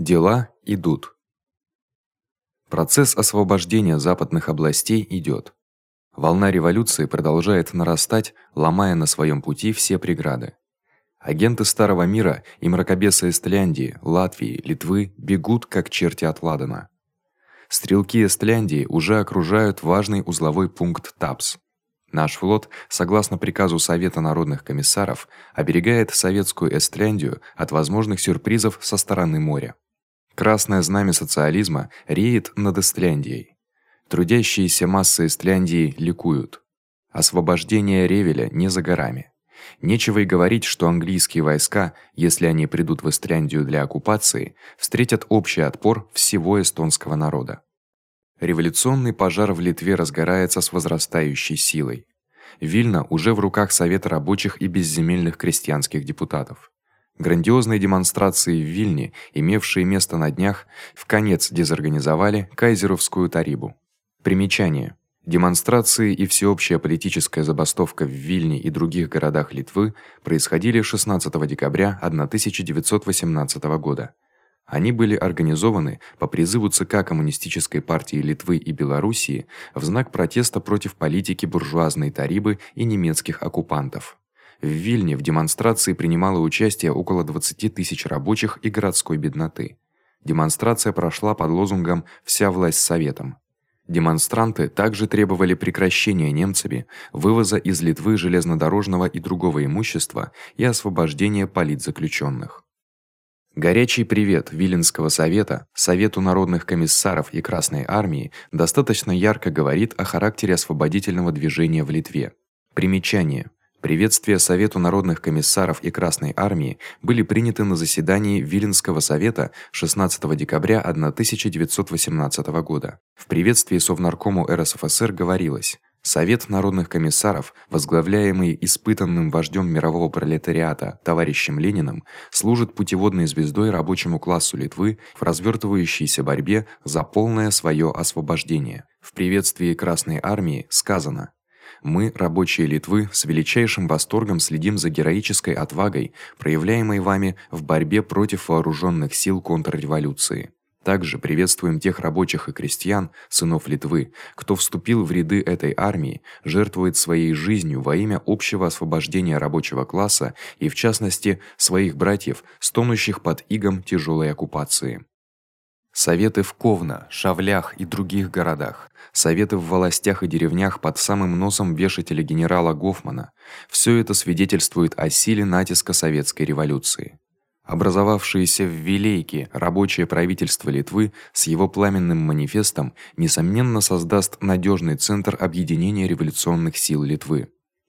Дела идут. Процесс освобождения западных областей идёт. Волна революции продолжает нарастать, ломая на своём пути все преграды. Агенты старого мира и мракобесы Эстляндии, Латвии, Литвы бегут как черти от ладана. Стрелки Эстляндии уже окружают важный узловой пункт ТАПС. Наш флот, согласно приказу Совета народных комиссаров, оберегает советскую Эстляндию от возможных сюрпризов со стороны моря. Красное знамя социализма реет над Эстляндией. Трудящиеся массы Эстляндии ликуют. Освобождение Ревеля не за горами. Нечего и говорить, что английские войска, если они придут в Эстляндию для оккупации, встретят общий отпор всего эстонского народа. Революционный пожар в Литве разгорается с возрастающей силой. Вильна уже в руках Совета рабочих и безземельных крестьянских депутатов. Грандиозные демонстрации в Вильне, имевшие место на днях, в конец дезорганизовали кайзеровскую тарибу. Примечание: Демонстрации и всеобщая политическая забастовка в Вильне и других городах Литвы происходили 16 декабря 1918 года. Они были организованы по призыву ЦК Коммунистической партии Литвы и Белоруссии в знак протеста против политики буржуазной Тарибы и немецких оккупантов. В Вильне в демонстрации принимало участие около 20 тысяч рабочих и городской бедноты. Демонстрация прошла под лозунгом Вся власть советом. Демонстранты также требовали прекращения немцами вывоза из Литвы железнодорожного и другого имущества и освобождения политзаключённых. Горячий привет Виленского совета, Совету народных комиссаров и Красной армии достаточно ярко говорит о характере освободительного движения в Литве. Примечание: Приветствия Совету народных комиссаров и Красной армии были приняты на заседании Виленского совета 16 декабря 1918 года. В приветствии Совнаркому РСФСР говорилось: Совет народных комиссаров, возглавляемый испытанным вождём мирового пролетариата товарищем Лениным, служит путеводной звездой рабочему классу Литвы в развёртывающейся борьбе за полное своё освобождение. В приветствии Красной армии сказано: мы, рабочие Литвы, с величайшим восторгом следим за героической отвагой, проявляемой вами в борьбе против вооружённых сил контрреволюции. Также приветствуем тех рабочих и крестьян, сынов Литвы, кто вступил в ряды этой армии, жертвует своей жизнью во имя общего освобождения рабочего класса и в частности своих братьев, стонущих под игом тяжёлой оккупации. Советы в Ковна, Шавлях и других городах, советы в властях и деревнях под самым носом вешателя генерала Гофмана. Всё это свидетельствует о силе натиска советской революции. Образовавшееся в Вилейке рабочее правительство Литвы с его пламенным манифестом несомненно создаст надёжный центр объединения революционных сил Литвы.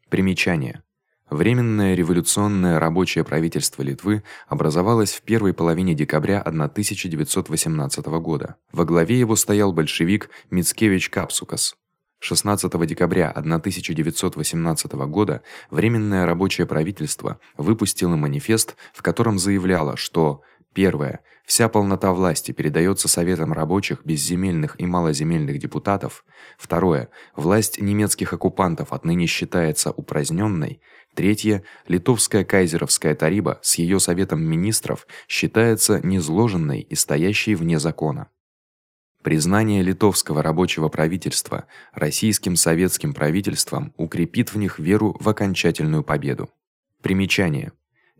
Примечание: Временное революционное рабочее правительство Литвы образовалось в первой половине декабря 1918 года. Во главе его стоял большевик Мицкевич Капсукас. 16 декабря 1918 года временное рабочее правительство выпустило манифест, в котором заявляло, что первое вся полнота власти передаётся советам рабочих, безземельных и малоземельных депутатов. Второе власть немецких оккупантов отныне считается упразднённой. Третье литовская кайзеровская тариба с её советом министров считается низложенной и стоящей вне закона. Признание литовского рабочего правительства российским советским правительством укрепит в них веру в окончательную победу. Примечание: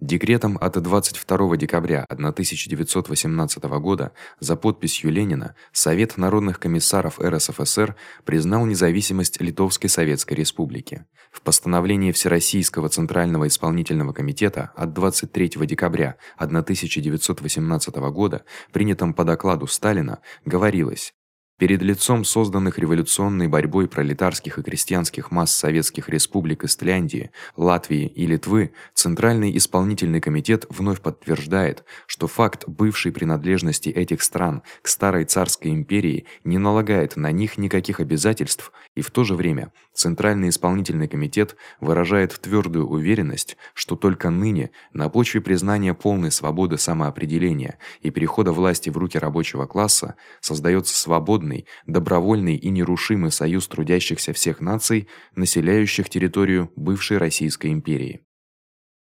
Декретом от 22 декабря 1918 года за подписью Ленина Совет народных комиссаров РСФСР признал независимость Литовской Советской Республики. В постановлении Всероссийского Центрального исполнительного комитета от 23 декабря 1918 года, принятом по докладу Сталина, говорилось: Перед лицом созданных революционной борьбой пролетарских и крестьянских масс советских республик Истляндии, Латвии и Литвы Центральный исполнительный комитет вновь подтверждает, что факт бывшей принадлежности этих стран к старой царской империи не налагает на них никаких обязательств, и в то же время Центральный исполнительный комитет выражает твёрдую уверенность, что только ныне, на почве признания полной свободы самоопределения и перехода власти в руки рабочего класса, создаётся свободный единый, добровольный и нерушимый союз трудящихся всех наций, населяющих территорию бывшей Российской империи.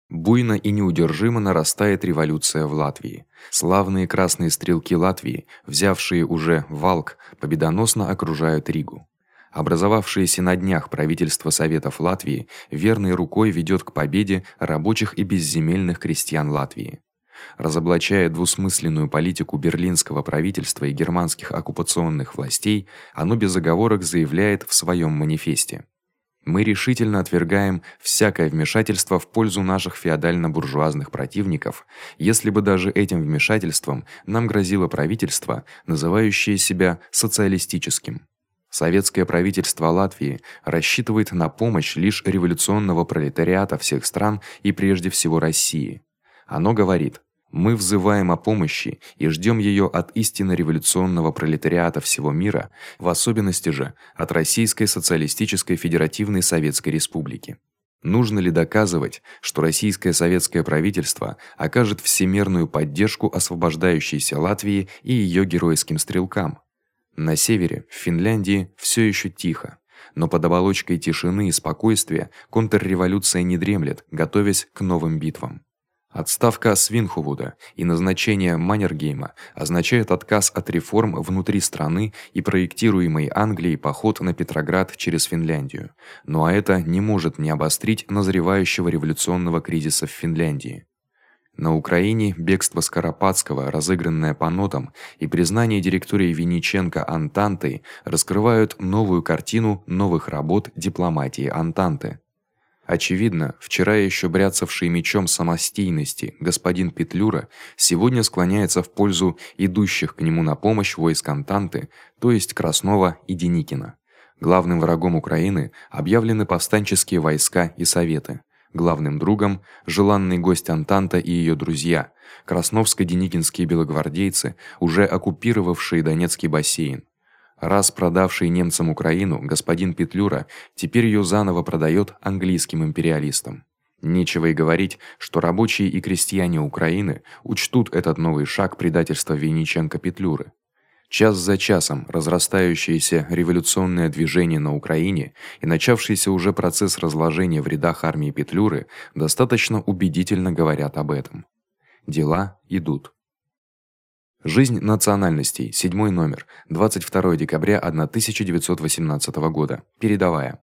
Буйно и неудержимо нарастает революция в Латвии. Славные красные стрелки Латвии, взявшие уже Валк, победоносно окружают Ригу. Образовавшееся на днях правительство Советов Латвии верной рукой ведёт к победе рабочих и безземельных крестьян Латвии. Разоблачая двусмысленную политику берлинского правительства и германских оккупационных властей, оно без оговорок заявляет в своём манифесте: мы решительно отвергаем всякое вмешательство в пользу наших феодально-буржуазных противников, если бы даже этим вмешательством нам грозило правительство, называющее себя социалистическим. Советское правительство Латвии рассчитывает на помощь лишь революционного пролетариата всех стран и прежде всего России. Оно говорит: мы взываем о помощи и ждём её от истинно революционного пролетариата всего мира, в особенности же от Российской социалистической федеративной советской республики. Нужно ли доказывать, что российское советское правительство окажет всемерную поддержку освобождающейся Латвии и её героическим стрелкам? На севере, в Финляндии, всё ещё тихо, но под оболочкой тишины и спокойствия контрреволюция не дремлет, готовясь к новым битвам. Отставка Свинхувуда и назначение Маннергейма означает отказ от реформ внутри страны и проектируемый Англией поход на Петроград через Финляндию. Но а это не может не обострить назревающего революционного кризиса в Финляндии. На Украине бегство Скоропадского, разыгранное по нотам, и признание директории Винниченко Антантой раскрывают новую картину новых работ дипломатии Антанты. Очевидно, вчера ещё бряцавший мечом самостийности господин Петлюра сегодня склоняется в пользу идущих к нему на помощь войск Антанты, то есть Краснова и Деникина. Главным врагом Украины объявлены повстанческие войска и советы. Главным другом желанный гость Антанта и её друзья, красновско-деникинские белогвардейцы, уже оккупировавшие Донецкий бассейн. Раз продавший немцам Украину, господин Петлюра теперь её заново продаёт английским империалистам. Нечего и говорить, что рабочие и крестьяне Украины учтут этот новый шаг предательства Винниченко-Петлюры. Час за часом разрастающееся революционное движение на Украине и начавшийся уже процесс разложения в рядах армии Петлюры достаточно убедительно говорят об этом. Дела идут. Жизнь национальностей. Седьмой номер. 22 декабря 1918 года. Передавая.